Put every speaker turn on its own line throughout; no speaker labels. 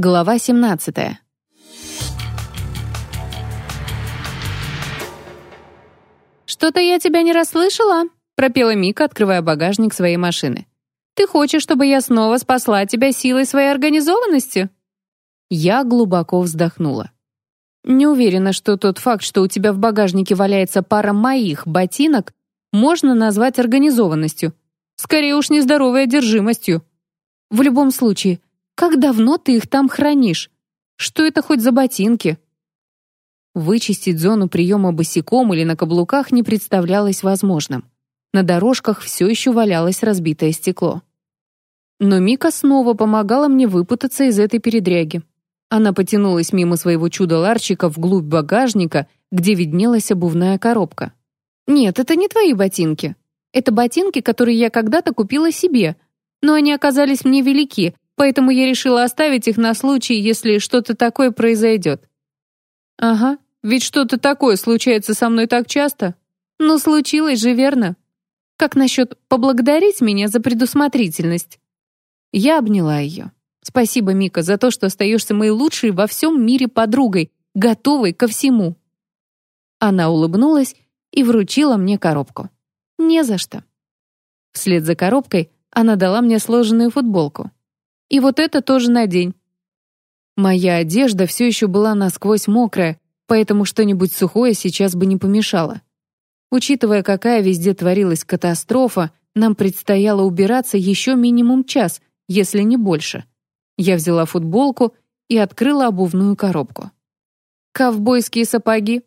Глава 17. «Что-то я тебя не расслышала», — пропела Мика, открывая багажник своей машины. «Ты хочешь, чтобы я снова спасла тебя силой своей организованности?» Я глубоко вздохнула. Не уверена, что тот факт, что у тебя в багажнике валяется пара моих ботинок, можно назвать организованностью. Скорее уж нездоровой одержимостью. В любом случае, как давно ты их там хранишь? Что это хоть за ботинки? Вычистить зону приема босиком или на каблуках не представлялось возможным. На дорожках все еще валялось разбитое стекло. Но Мика снова помогала мне выпутаться из этой передряги. Она потянулась мимо своего чуда-ларчика вглубь багажника, где виднелась обувная коробка. «Нет, это не твои ботинки. Это ботинки, которые я когда-то купила себе, но они оказались мне велики, поэтому я решила оставить их на случай, если что-то такое произойдет». «Ага, ведь что-то такое случается со мной так часто. Ну, случилось же, верно? Как насчет поблагодарить меня за предусмотрительность?» Я обняла ее. «Спасибо, Мика, за то, что остаешься моей лучшей во всем мире подругой, готовой ко всему». Она улыбнулась и вручила мне коробку. «Не за что». Вслед за коробкой она дала мне сложенную футболку. И вот это тоже надень. Моя одежда все еще была насквозь мокрая, поэтому что-нибудь сухое сейчас бы не помешало. Учитывая, какая везде творилась катастрофа, нам предстояло убираться еще минимум час, если не больше. Я взяла футболку и открыла обувную коробку. «Ковбойские сапоги?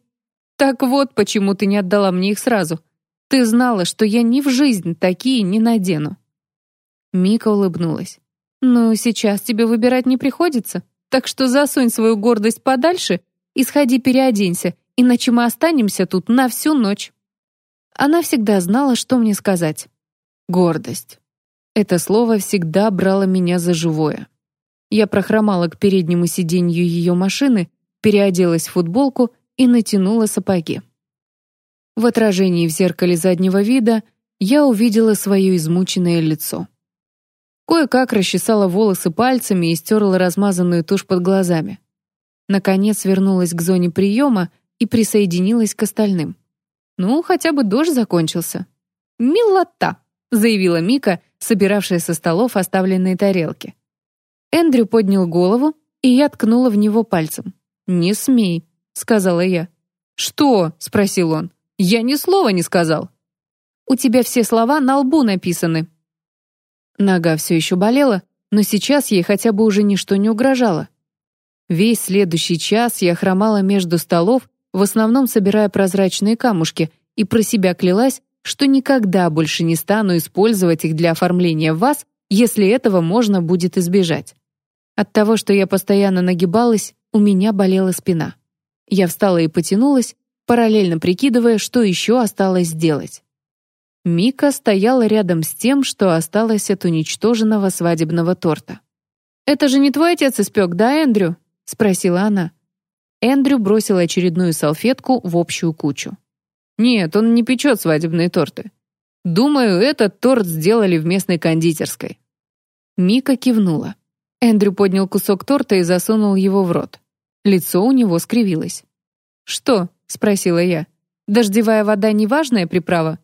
Так вот, почему ты не отдала мне их сразу. Ты знала, что я ни в жизнь такие не надену». Мика улыбнулась. «Ну, сейчас тебе выбирать не приходится, так что засунь свою гордость подальше и сходи переоденься, иначе мы останемся тут на всю ночь». Она всегда знала, что мне сказать. Гордость. Это слово всегда брало меня за живое. Я прохромала к переднему сиденью ее машины, переоделась в футболку и натянула сапоги. В отражении в зеркале заднего вида я увидела свое измученное лицо. Кое-как расчесала волосы пальцами и стерла размазанную тушь под глазами. Наконец вернулась к зоне приема и присоединилась к остальным. Ну, хотя бы дождь закончился. «Милота!» — заявила Мика, собиравшая со столов оставленные тарелки. Эндрю поднял голову, и я ткнула в него пальцем. «Не смей», — сказала я. «Что?» — спросил он. «Я ни слова не сказал». «У тебя все слова на лбу написаны», Нога все еще болела, но сейчас ей хотя бы уже ничто не угрожало. Весь следующий час я хромала между столов, в основном собирая прозрачные камушки, и про себя клялась, что никогда больше не стану использовать их для оформления ваз, если этого можно будет избежать. От того, что я постоянно нагибалась, у меня болела спина. Я встала и потянулась, параллельно прикидывая, что еще осталось сделать. Мика стояла рядом с тем, что осталось от уничтоженного свадебного торта. «Это же не твой отец испек, да, Эндрю?» — спросила она. Эндрю бросил очередную салфетку в общую кучу. «Нет, он не печет свадебные торты. Думаю, этот торт сделали в местной кондитерской». Мика кивнула. Эндрю поднял кусок торта и засунул его в рот. Лицо у него скривилось. «Что?» — спросила я. «Дождевая вода — неважная приправа?»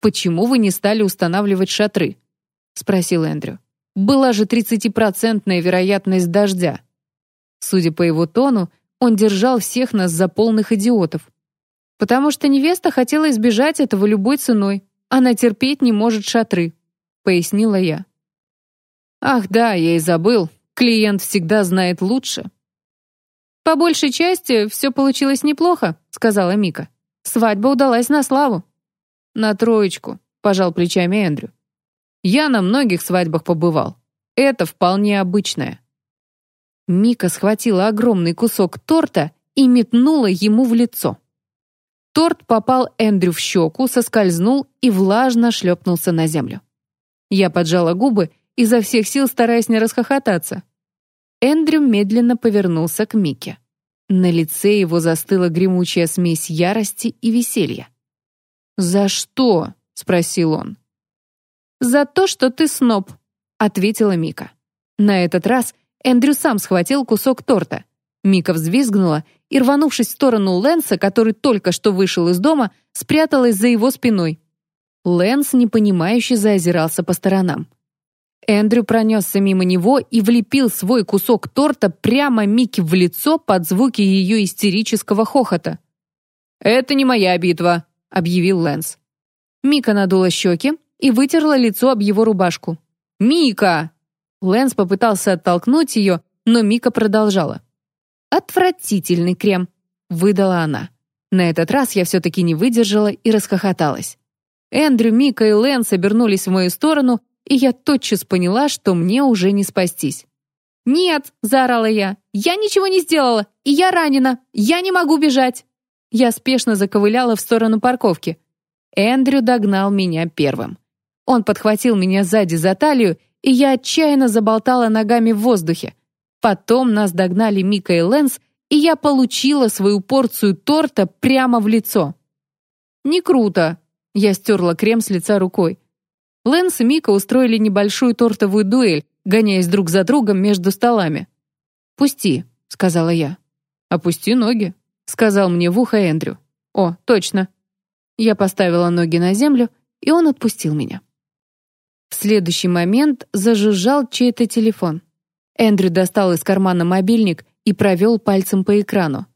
«Почему вы не стали устанавливать шатры?» — спросил Эндрю. «Была же тридцатипроцентная вероятность дождя». Судя по его тону, он держал всех нас за полных идиотов. «Потому что невеста хотела избежать этого любой ценой. Она терпеть не может шатры», — пояснила я. «Ах да, я и забыл. Клиент всегда знает лучше». «По большей части все получилось неплохо», — сказала Мика. «Свадьба удалась на славу». «На троечку», — пожал плечами Эндрю. «Я на многих свадьбах побывал. Это вполне обычное». Мика схватила огромный кусок торта и метнула ему в лицо. Торт попал Эндрю в щеку, соскользнул и влажно шлепнулся на землю. Я поджала губы, изо всех сил стараясь не расхохотаться. Эндрю медленно повернулся к Мике. На лице его застыла гремучая смесь ярости и веселья. «За что?» — спросил он. «За то, что ты сноб», — ответила Мика. На этот раз Эндрю сам схватил кусок торта. Мика взвизгнула и, рванувшись в сторону Лэнса, который только что вышел из дома, спряталась за его спиной. Лэнс непонимающе заозирался по сторонам. Эндрю пронесся мимо него и влепил свой кусок торта прямо Микки в лицо под звуки ее истерического хохота. «Это не моя битва», — объявил Лэнс. Мика надула щеки и вытерла лицо об его рубашку. «Мика!» Лэнс попытался оттолкнуть ее, но Мика продолжала. «Отвратительный крем», — выдала она. На этот раз я все-таки не выдержала и расхохоталась. Эндрю, Мика и Лэнс обернулись в мою сторону, и я тотчас поняла, что мне уже не спастись. «Нет!» — заорала я. «Я ничего не сделала! И я ранена! Я не могу бежать!» Я спешно заковыляла в сторону парковки. Эндрю догнал меня первым. Он подхватил меня сзади за талию, и я отчаянно заболтала ногами в воздухе. Потом нас догнали Мика и Лэнс, и я получила свою порцию торта прямо в лицо. «Не круто!» — я стерла крем с лица рукой. Лэнс и Мика устроили небольшую тортовую дуэль, гоняясь друг за другом между столами. «Пусти», — сказала я. «Опусти ноги», — сказал мне в ухо Эндрю. «О, точно». Я поставила ноги на землю, и он отпустил меня. В следующий момент зажужжал чей-то телефон. Эндрю достал из кармана мобильник и провел пальцем по экрану.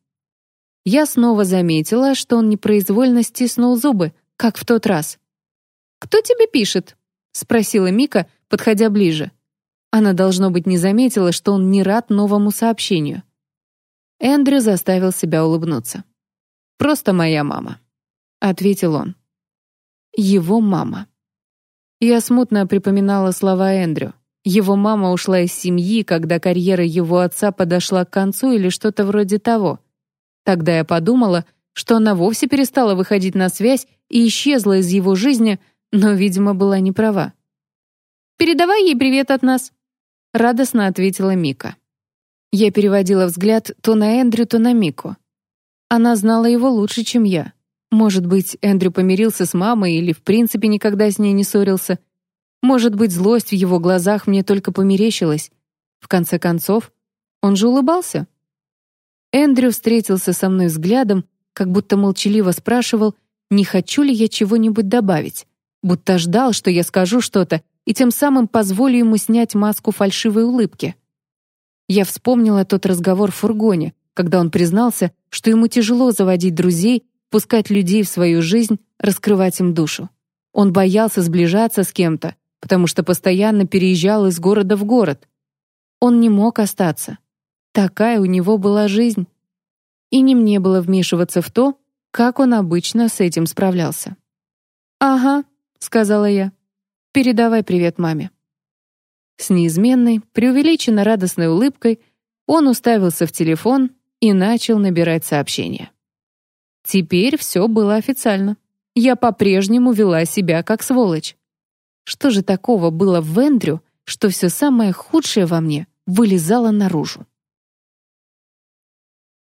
Я снова заметила, что он непроизвольно стиснул зубы, как в тот раз. «Кто тебе пишет?» — спросила Мика, подходя ближе. Она, должно быть, не заметила, что он не рад новому сообщению. Эндрю заставил себя улыбнуться. «Просто моя мама», — ответил он. Его мама. Я смутно припоминала слова Эндрю. Его мама ушла из семьи, когда карьера его отца подошла к концу или что-то вроде того. Тогда я подумала, что она вовсе перестала выходить на связь и исчезла из его жизни, но, видимо, была не права. «Передавай ей привет от нас», — радостно ответила Мика. Я переводила взгляд то на Эндрю, то на Мику. Она знала его лучше, чем я. Может быть, Эндрю помирился с мамой или в принципе никогда с ней не ссорился. Может быть, злость в его глазах мне только померещилась. В конце концов, он же улыбался. Эндрю встретился со мной взглядом, как будто молчаливо спрашивал, не хочу ли я чего-нибудь добавить, будто ждал, что я скажу что-то, и тем самым позволю ему снять маску фальшивой улыбки. Я вспомнила тот разговор в фургоне, когда он признался, что ему тяжело заводить друзей, пускать людей в свою жизнь, раскрывать им душу. Он боялся сближаться с кем-то, потому что постоянно переезжал из города в город. Он не мог остаться. Такая у него была жизнь. И не мне было вмешиваться в то, как он обычно с этим справлялся. «Ага», — сказала я. «Передавай привет маме». С неизменной, преувеличенно радостной улыбкой он уставился в телефон и начал набирать сообщение. Теперь все было официально. Я по-прежнему вела себя как сволочь. Что же такого было в Эндрю, что все самое худшее во мне вылезало наружу?